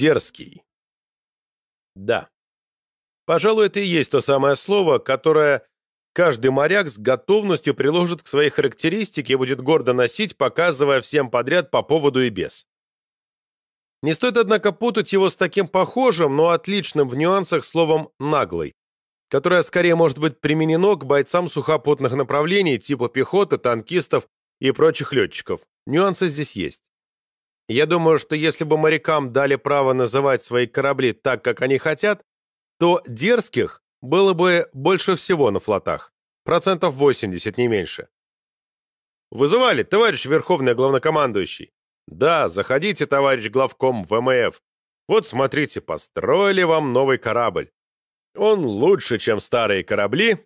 Дерзкий. Да. Пожалуй, это и есть то самое слово, которое каждый моряк с готовностью приложит к своей характеристике и будет гордо носить, показывая всем подряд по поводу и без. Не стоит, однако, путать его с таким похожим, но отличным в нюансах словом «наглый», которое скорее может быть применено к бойцам сухопутных направлений типа пехоты, танкистов и прочих летчиков. Нюансы здесь есть. Я думаю, что если бы морякам дали право называть свои корабли так, как они хотят, то дерзких было бы больше всего на флотах. Процентов 80, не меньше. «Вызывали, товарищ Верховный Главнокомандующий?» «Да, заходите, товарищ главком ВМФ. Вот смотрите, построили вам новый корабль. Он лучше, чем старые корабли.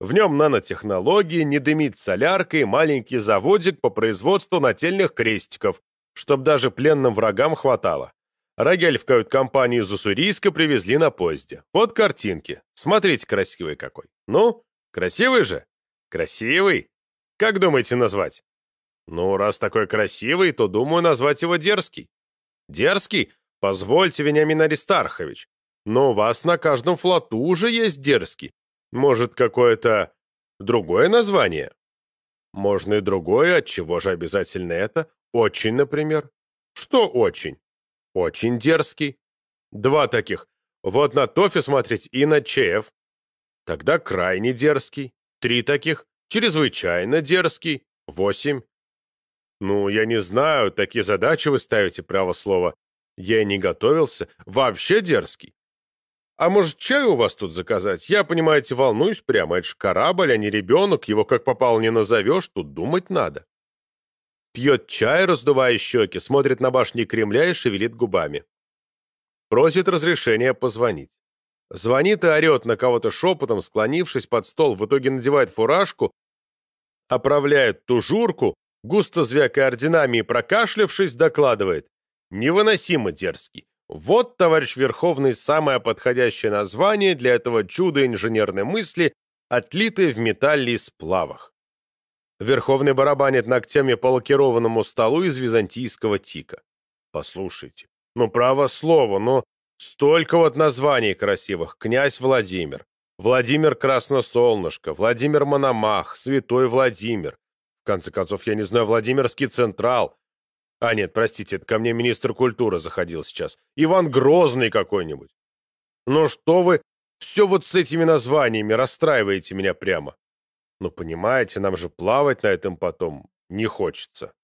В нем нанотехнологии, не дымит соляркой, маленький заводик по производству нательных крестиков, чтоб даже пленным врагам хватало. Рогель в кают-компанию из Уссурийска привезли на поезде. Вот картинки. Смотрите, красивый какой. Ну, красивый же? Красивый? Как думаете назвать? Ну, раз такой красивый, то думаю назвать его дерзкий. Дерзкий? Позвольте, Вениамин Аристархович. Но у вас на каждом флоту уже есть дерзкий. Может, какое-то другое название? Можно и другое, от чего же обязательно это? Очень, например. Что очень? Очень дерзкий. Два таких. Вот на Тофи смотреть и на ЧФ. Тогда крайне дерзкий. Три таких. Чрезвычайно дерзкий. Восемь. Ну, я не знаю, такие задачи вы ставите, право слово. Я не готовился. Вообще дерзкий. А может, чай у вас тут заказать? Я, понимаете, волнуюсь прямо. Это ж корабль, а не ребенок. Его как попало не назовешь, тут думать надо пьет чай, раздувая щеки, смотрит на башни Кремля и шевелит губами. Просит разрешения позвонить. Звонит и орет на кого-то шепотом, склонившись под стол, в итоге надевает фуражку, оправляет тужурку, густо звякая орденами и прокашлявшись, докладывает. Невыносимо дерзкий. Вот, товарищ Верховный, самое подходящее название для этого чуда инженерной мысли, отлитое в металле и сплавах. Верховный барабанит ногтями по лакированному столу из византийского тика. Послушайте, ну право слово, но столько вот названий красивых. Князь Владимир, Владимир Красносолнышко, Владимир Мономах, Святой Владимир. В конце концов, я не знаю, Владимирский Централ. А нет, простите, ко мне министр культуры заходил сейчас. Иван Грозный какой-нибудь. Ну что вы все вот с этими названиями расстраиваете меня прямо. Но понимаете, нам же плавать на этом потом не хочется.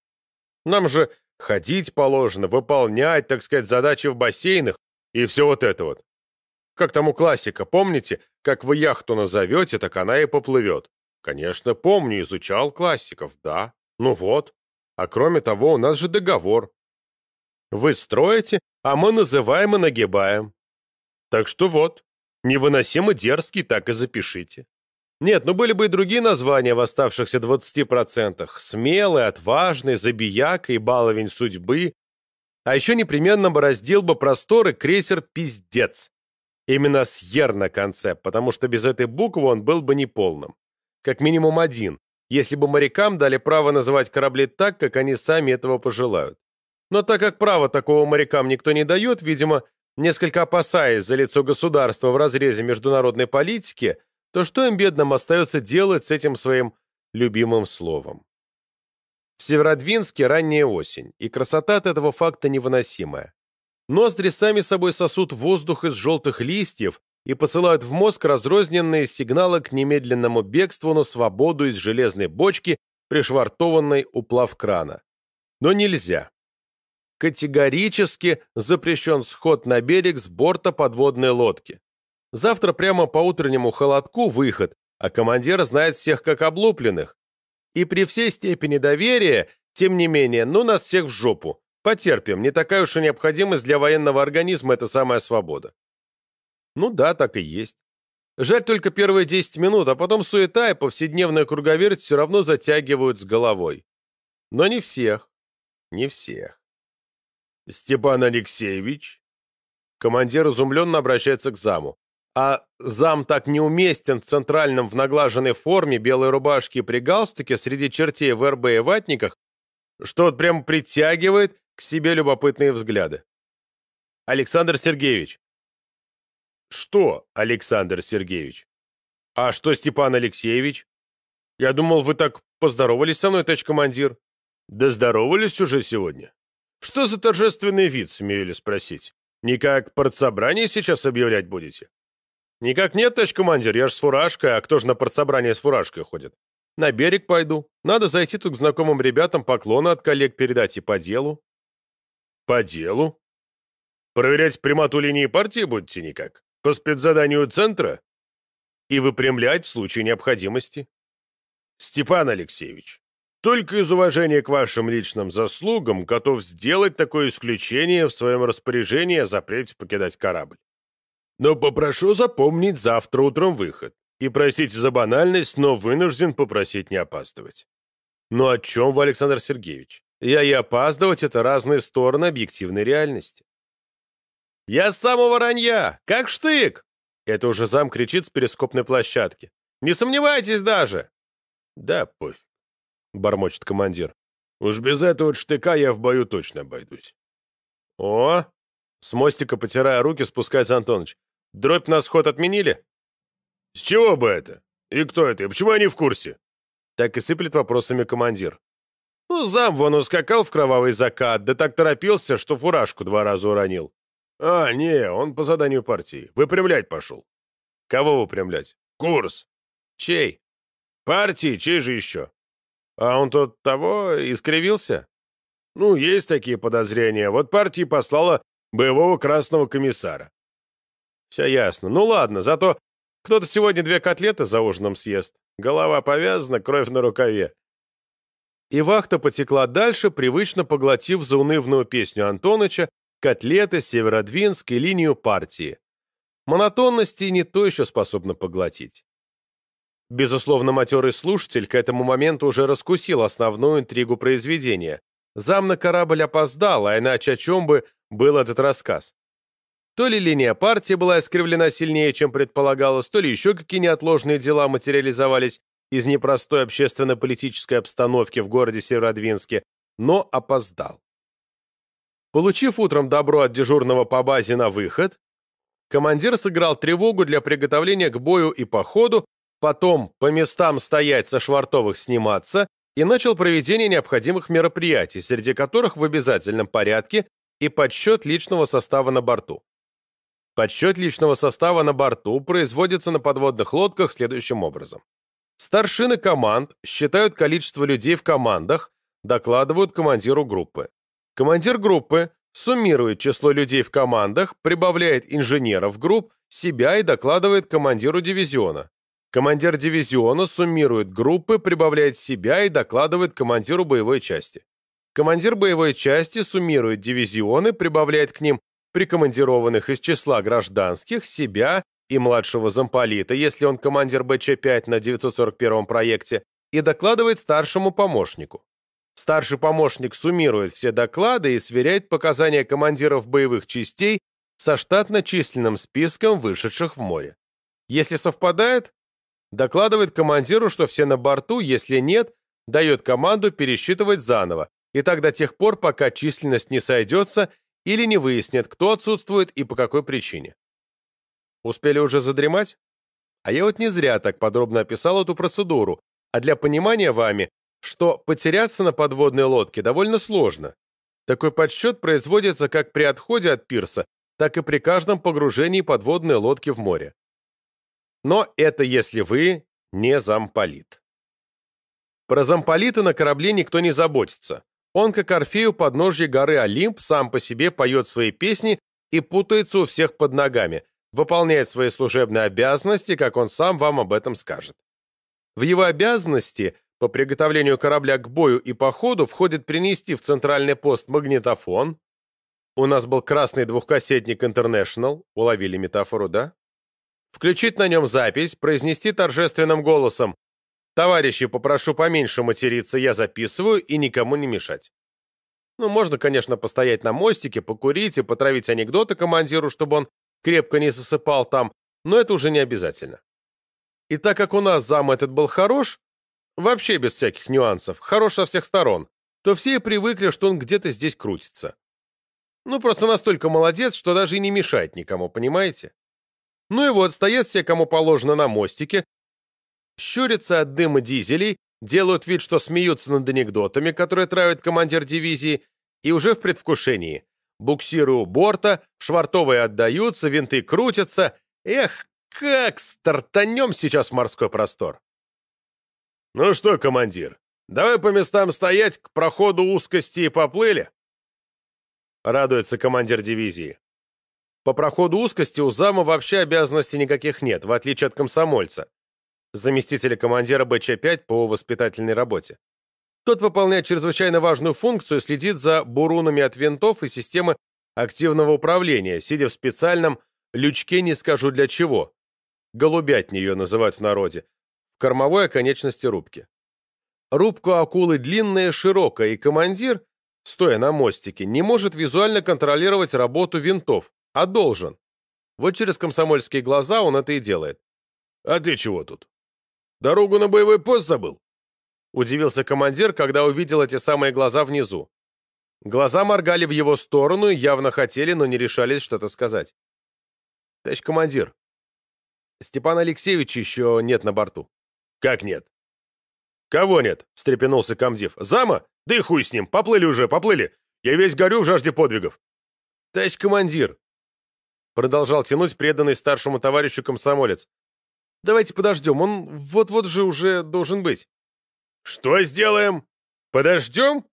Нам же ходить положено, выполнять, так сказать, задачи в бассейнах и все вот это вот. Как там у классика, помните, как вы яхту назовете, так она и поплывет. Конечно, помню, изучал классиков, да. Ну вот. А кроме того, у нас же договор. Вы строите, а мы называем и нагибаем. Так что вот, невыносимо дерзкий, так и запишите. Нет, ну были бы и другие названия в оставшихся 20%. Смелый, отважный, забияка и баловень судьбы. А еще непременно бы раздел бы просторы крейсер «Пиздец». Именно с «ер» на конце, потому что без этой буквы он был бы неполным. Как минимум один, если бы морякам дали право называть корабли так, как они сами этого пожелают. Но так как право такого морякам никто не дает, видимо, несколько опасаясь за лицо государства в разрезе международной политики, то что им, бедным, остается делать с этим своим любимым словом? В Северодвинске ранняя осень, и красота от этого факта невыносимая. Ноздри сами собой сосут воздух из желтых листьев и посылают в мозг разрозненные сигналы к немедленному бегству на свободу из железной бочки, пришвартованной у плавкрана. Но нельзя. Категорически запрещен сход на берег с борта подводной лодки. Завтра прямо по утреннему холодку выход, а командир знает всех как облупленных. И при всей степени доверия, тем не менее, ну нас всех в жопу. Потерпим, не такая уж и необходимость для военного организма эта самая свобода. Ну да, так и есть. Жаль только первые 10 минут, а потом суета и повседневная круговерть все равно затягивают с головой. Но не всех. Не всех. Степан Алексеевич? Командир изумленно обращается к заму. а зам так неуместен в центральном в наглаженной форме белой рубашке при галстуке среди чертей в РБ и ватниках, что вот прям притягивает к себе любопытные взгляды. Александр Сергеевич. Что, Александр Сергеевич? А что, Степан Алексеевич? Я думал, вы так поздоровались со мной, товарищ командир. Да здоровались уже сегодня. Что за торжественный вид, смею ли спросить? Никак партсобрание сейчас объявлять будете? Никак нет, товарищ командир, я ж с фуражкой, а кто ж на партсобрание с фуражкой ходит? На берег пойду. Надо зайти тут к знакомым ребятам, поклоны от коллег передать и по делу. По делу? Проверять прямоту линии партии будете никак? По спецзаданию центра? И выпрямлять в случае необходимости? Степан Алексеевич, только из уважения к вашим личным заслугам готов сделать такое исключение в своем распоряжении о запрете покидать корабль. Но попрошу запомнить завтра утром выход. И простите за банальность, но вынужден попросить не опаздывать. Ну о чем вы, Александр Сергеевич? Я и опаздывать — это разные стороны объективной реальности. «Я с самого ранья! Как штык!» Это уже зам кричит с перископной площадки. «Не сомневайтесь даже!» «Да, пофиг», — бормочет командир. «Уж без этого штыка я в бою точно обойдусь». «О!» — с мостика, потирая руки, спускается Антоныч. «Дробь на сход отменили?» «С чего бы это? И кто это? И почему они в курсе?» Так и сыплет вопросами командир. Ну, зам вон ускакал в кровавый закат, да так торопился, что фуражку два раза уронил. А, не, он по заданию партии. Выпрямлять пошел. Кого выпрямлять? Курс. Чей? Партии, чей же еще? А он тот того искривился? Ну, есть такие подозрения. Вот партия послала боевого красного комиссара. Все ясно. Ну ладно, зато кто-то сегодня две котлеты за ужином съест. Голова повязана, кровь на рукаве. И вахта потекла дальше, привычно поглотив заунывную песню Антоныча, котлеты, Северодвинск и линию партии. Монотонности не то еще способно поглотить. Безусловно, матерый слушатель к этому моменту уже раскусил основную интригу произведения. Зам на корабль опоздал, а иначе о чем бы был этот рассказ. То ли линия партии была искривлена сильнее, чем предполагалось, то ли еще какие неотложные дела материализовались из непростой общественно-политической обстановки в городе Северодвинске, но опоздал. Получив утром добро от дежурного по базе на выход, командир сыграл тревогу для приготовления к бою и походу, потом по местам стоять со швартовых сниматься и начал проведение необходимых мероприятий, среди которых в обязательном порядке и подсчет личного состава на борту. Подсчет личного состава на борту производится на подводных лодках следующим образом. Старшины команд считают количество людей в командах, докладывают командиру группы. Командир группы суммирует число людей в командах, прибавляет инженеров групп, себя и докладывает командиру дивизиона. Командир дивизиона суммирует группы, прибавляет себя и докладывает командиру боевой части. Командир боевой части суммирует дивизионы, прибавляет к ним прикомандированных из числа гражданских, себя и младшего замполита, если он командир БЧ-5 на 941 проекте, и докладывает старшему помощнику. Старший помощник суммирует все доклады и сверяет показания командиров боевых частей со штатно-численным списком вышедших в море. Если совпадает, Докладывает командиру, что все на борту, если нет, дает команду пересчитывать заново, и так до тех пор, пока численность не сойдется или не выяснит, кто отсутствует и по какой причине. Успели уже задремать? А я вот не зря так подробно описал эту процедуру, а для понимания вами, что потеряться на подводной лодке довольно сложно. Такой подсчет производится как при отходе от пирса, так и при каждом погружении подводной лодки в море. Но это если вы не замполит. Про замполита на корабле никто не заботится. Он, как Орфею подножье горы Олимп, сам по себе поет свои песни и путается у всех под ногами, выполняет свои служебные обязанности, как он сам вам об этом скажет. В его обязанности по приготовлению корабля к бою и походу входит принести в центральный пост магнитофон. У нас был красный двухкассетник International, уловили метафору, да? включить на нем запись, произнести торжественным голосом «Товарищи, попрошу поменьше материться, я записываю и никому не мешать». Ну, можно, конечно, постоять на мостике, покурить и потравить анекдоты командиру, чтобы он крепко не засыпал там, но это уже не обязательно. И так как у нас зам этот был хорош, вообще без всяких нюансов, хорош со всех сторон, то все привыкли, что он где-то здесь крутится. Ну, просто настолько молодец, что даже и не мешает никому, понимаете? Ну и вот, стоят все, кому положено, на мостике, щурятся от дыма дизелей, делают вид, что смеются над анекдотами, которые травит командир дивизии, и уже в предвкушении. Буксиры у борта, швартовые отдаются, винты крутятся. Эх, как стартанем сейчас в морской простор. Ну что, командир, давай по местам стоять, к проходу узкости и поплыли? Радуется командир дивизии. По проходу узкости у зама вообще обязанностей никаких нет, в отличие от комсомольца, заместителя командира БЧ-5 по воспитательной работе. Тот выполняет чрезвычайно важную функцию, следит за бурунами от винтов и системы активного управления, сидя в специальном лючке не скажу для чего. Голубятни ее называют в народе. Кормовой оконечности рубки. Рубка акулы длинная и широкая, и командир, стоя на мостике, не может визуально контролировать работу винтов, а должен. Вот через комсомольские глаза он это и делает. «А ты чего тут? Дорогу на боевой пост забыл?» Удивился командир, когда увидел эти самые глаза внизу. Глаза моргали в его сторону и явно хотели, но не решались что-то сказать. «Товарищ командир, Степан Алексеевич еще нет на борту». «Как нет?» «Кого нет?» — встрепенулся комдив. «Зама? Да и хуй с ним! Поплыли уже, поплыли! Я весь горю в жажде подвигов!» «Товарищ командир!» Продолжал тянуть преданный старшему товарищу комсомолец. «Давайте подождем, он вот-вот же уже должен быть». «Что сделаем? Подождем?»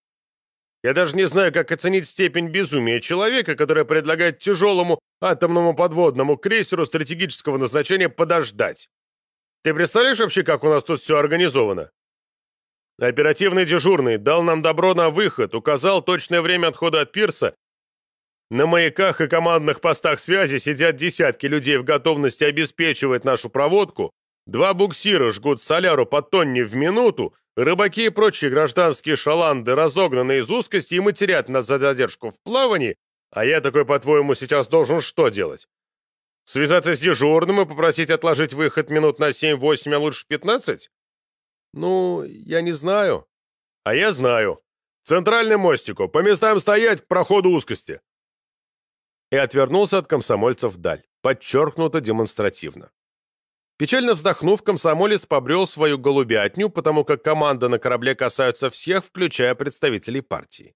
Я даже не знаю, как оценить степень безумия человека, который предлагает тяжелому атомному подводному крейсеру стратегического назначения подождать. Ты представляешь вообще, как у нас тут все организовано? Оперативный дежурный дал нам добро на выход, указал точное время отхода от пирса. На маяках и командных постах связи сидят десятки людей в готовности обеспечивать нашу проводку, два буксира жгут соляру по тонне в минуту, Рыбаки и прочие гражданские шаланды разогнаны из узкости и матерят нас за задержку в плавании, а я такой, по-твоему, сейчас должен что делать? Связаться с дежурным и попросить отложить выход минут на 7-8, а лучше 15? Ну, я не знаю. А я знаю. Центральный мостику, по местам стоять к проходу узкости. И отвернулся от комсомольцев вдаль, подчеркнуто демонстративно. Печально вздохнув, комсомолец побрел свою голубятню, потому как команда на корабле касаются всех, включая представителей партии.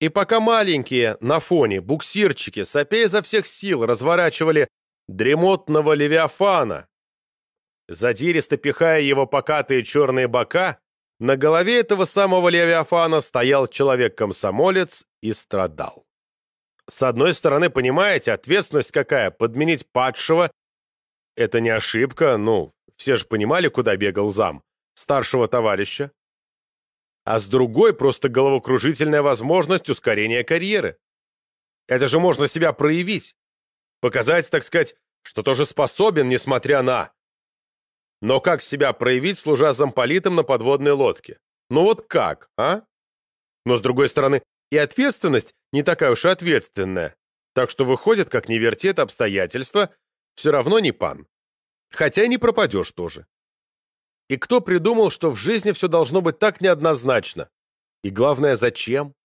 И пока маленькие, на фоне, буксирчики, сопя изо всех сил, разворачивали дремотного левиафана, задиристо пихая его покатые черные бока, на голове этого самого левиафана стоял человек-комсомолец и страдал. С одной стороны, понимаете, ответственность какая, подменить падшего это не ошибка, ну, все же понимали, куда бегал зам. Старшего товарища. А с другой просто головокружительная возможность ускорения карьеры. Это же можно себя проявить. Показать, так сказать, что тоже способен, несмотря на... Но как себя проявить, служа замполитом на подводной лодке? Ну вот как, а? Но с другой стороны, и ответственность не такая уж ответственная. Так что выходит, как не верти это обстоятельство, все равно не пан. Хотя и не пропадешь тоже. И кто придумал, что в жизни все должно быть так неоднозначно? И главное, зачем?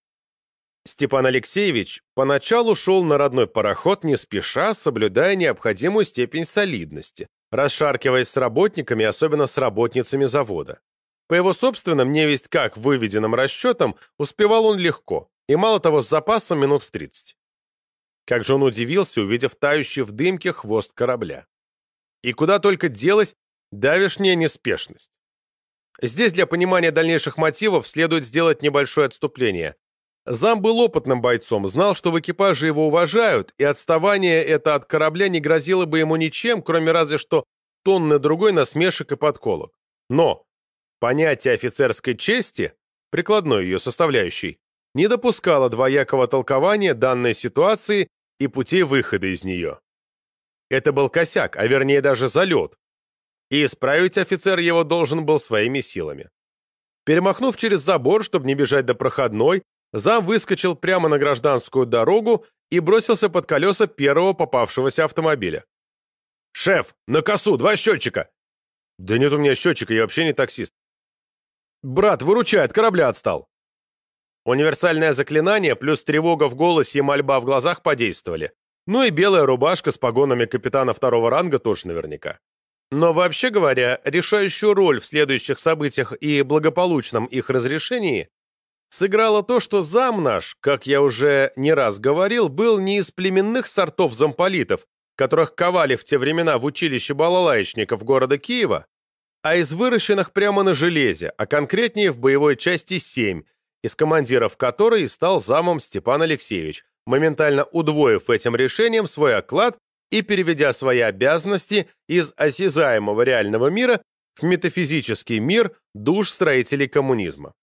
Степан Алексеевич поначалу шел на родной пароход не спеша, соблюдая необходимую степень солидности, расшаркиваясь с работниками, особенно с работницами завода. По его собственным, невесть как выведенным расчетам, успевал он легко, и мало того, с запасом минут в 30. Как же он удивился, увидев тающий в дымке хвост корабля. И куда только делась давешняя неспешность. Здесь для понимания дальнейших мотивов следует сделать небольшое отступление. Зам был опытным бойцом, знал, что в экипаже его уважают, и отставание это от корабля не грозило бы ему ничем, кроме разве что тонны другой насмешек и подколок. Но понятие офицерской чести, прикладной ее составляющей, не допускало двоякого толкования данной ситуации и путей выхода из нее. Это был косяк, а вернее даже залет, и исправить офицер его должен был своими силами. Перемахнув через забор, чтобы не бежать до проходной, зам выскочил прямо на гражданскую дорогу и бросился под колеса первого попавшегося автомобиля. «Шеф, на косу, два счетчика!» «Да нет у меня счетчика, я вообще не таксист». «Брат, выручай, от корабля отстал». Универсальное заклинание плюс тревога в голосе и мольба в глазах подействовали. Ну и белая рубашка с погонами капитана второго ранга тоже наверняка. Но вообще говоря, решающую роль в следующих событиях и благополучном их разрешении сыграло то, что зам наш, как я уже не раз говорил, был не из племенных сортов замполитов, которых ковали в те времена в училище балалаечников города Киева, а из выращенных прямо на железе, а конкретнее в боевой части 7, из командиров которой стал замом Степан Алексеевич, моментально удвоив этим решением свой оклад и переведя свои обязанности из осязаемого реального мира в метафизический мир душ строителей коммунизма.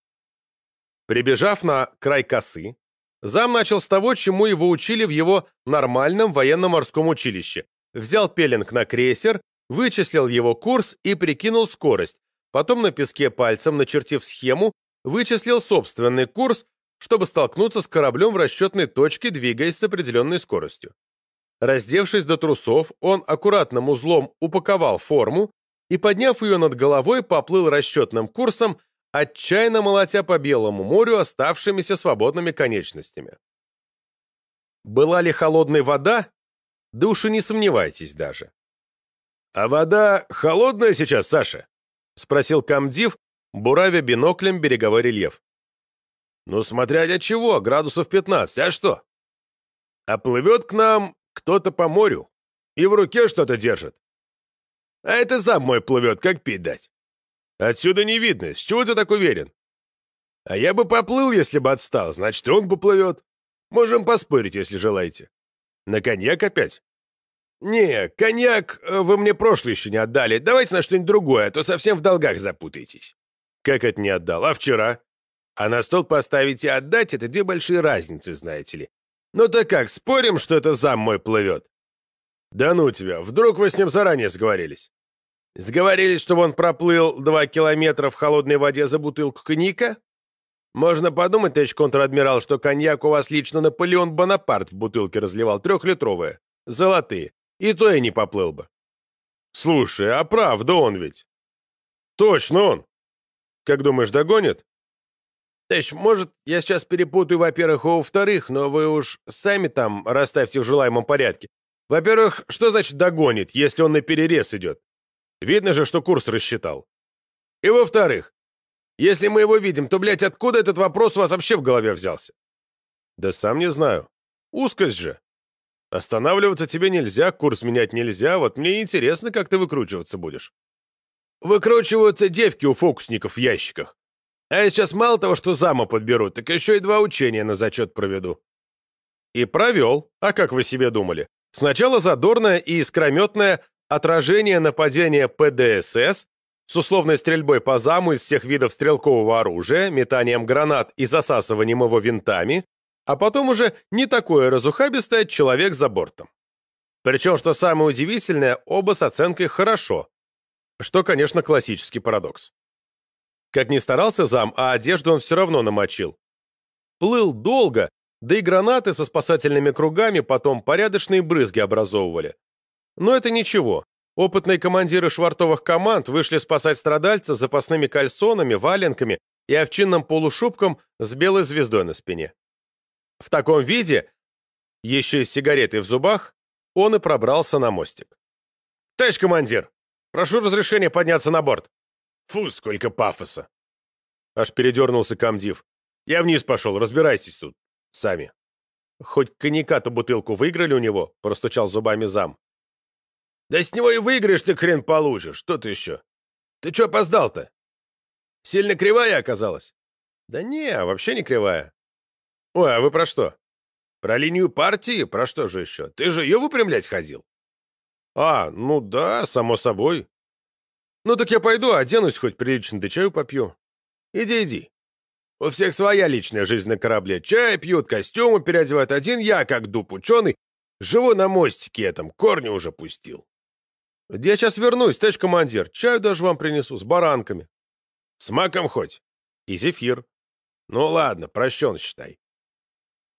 Прибежав на край косы, зам начал с того, чему его учили в его нормальном военно-морском училище. Взял пеленг на крейсер, вычислил его курс и прикинул скорость, потом на песке пальцем, начертив схему, вычислил собственный курс, чтобы столкнуться с кораблем в расчетной точке, двигаясь с определенной скоростью. Раздевшись до трусов, он аккуратным узлом упаковал форму и, подняв ее над головой, поплыл расчетным курсом, отчаянно молотя по Белому морю оставшимися свободными конечностями. Была ли холодной вода? Да уж и не сомневайтесь даже. «А вода холодная сейчас, Саша?» — спросил комдив, буравя биноклем береговой рельеф. «Ну, смотря для чего, градусов 15, а что?» «А плывет к нам кто-то по морю и в руке что-то держит. А это сам мой плывет, как пить дать. Отсюда не видно, с чего ты так уверен? А я бы поплыл, если бы отстал, значит, он поплывет. Можем поспорить, если желаете. На коньяк опять? Не, коньяк э, вы мне прошлый еще не отдали. Давайте на что-нибудь другое, а то совсем в долгах запутаетесь. Как это не отдал? А вчера? А на стол поставить и отдать — это две большие разницы, знаете ли. Ну так как, спорим, что это зам мой плывет? Да ну тебя, вдруг вы с ним заранее сговорились? Сговорились, чтобы он проплыл два километра в холодной воде за бутылку коньяка? Можно подумать, товарищ контр-адмирал, что коньяк у вас лично Наполеон Бонапарт в бутылке разливал, трехлитровые, золотые, и то я не поплыл бы. Слушай, а правда он ведь? Точно он. Как думаешь, догонит? Товарищ, может, я сейчас перепутаю, во-первых, и во-вторых, но вы уж сами там расставьте в желаемом порядке. Во-первых, что значит догонит, если он на перерез идет? Видно же, что курс рассчитал. И во-вторых, если мы его видим, то, блядь, откуда этот вопрос у вас вообще в голове взялся? Да сам не знаю. Узкость же. Останавливаться тебе нельзя, курс менять нельзя, вот мне интересно, как ты выкручиваться будешь. Выкручиваются девки у фокусников в ящиках. А я сейчас мало того, что зама подберу, так еще и два учения на зачет проведу. И провел. А как вы себе думали? Сначала задорное и искрометное отражение нападения ПДСС с условной стрельбой по заму из всех видов стрелкового оружия, метанием гранат и засасыванием его винтами, а потом уже не такое разухабистое человек за бортом. Причем, что самое удивительное, оба с оценкой «хорошо», что, конечно, классический парадокс. Как ни старался зам, а одежду он все равно намочил. Плыл долго, да и гранаты со спасательными кругами потом порядочные брызги образовывали. Но это ничего. Опытные командиры швартовых команд вышли спасать страдальца запасными кальсонами, валенками и овчинным полушубком с белой звездой на спине. В таком виде, еще и с сигаретой в зубах, он и пробрался на мостик. «Товарищ командир, прошу разрешения подняться на борт». Фу, сколько пафоса. Аж передернулся комдив. Я вниз пошел, разбирайтесь тут. Сами. Хоть коньяка-то бутылку выиграли у него, простучал зубами зам. Да с него и выиграешь ты хрен получишь. Что ты еще? Ты что опоздал-то? Сильно кривая оказалась? Да не, вообще не кривая. Ой, а вы про что? Про линию партии? Про что же еще? Ты же ее выпрямлять ходил? А, ну да, само собой. Ну так я пойду, оденусь хоть прилично, да чаю попью. Иди, иди. У всех своя личная жизнь на корабле. Чай пьют, костюмы переодевают. Один я, как дуб ученый, живу на мостике этом, корни уже пустил. Я сейчас вернусь, товарищ командир. Чаю даже вам принесу, с баранками. С маком хоть? И зефир. Ну ладно, прощен, считай.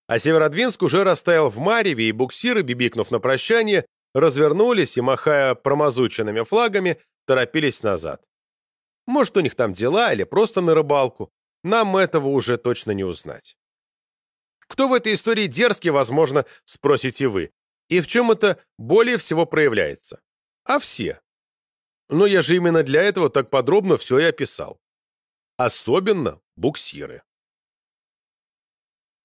А Северодвинск уже растаял в мареве, и буксиры, бибикнув на прощание, развернулись и, махая промазученными флагами, торопились назад. Может, у них там дела или просто на рыбалку. Нам этого уже точно не узнать. Кто в этой истории дерзкий, возможно, спросите вы. И в чем это более всего проявляется? А все. Но я же именно для этого так подробно все и описал. Особенно буксиры.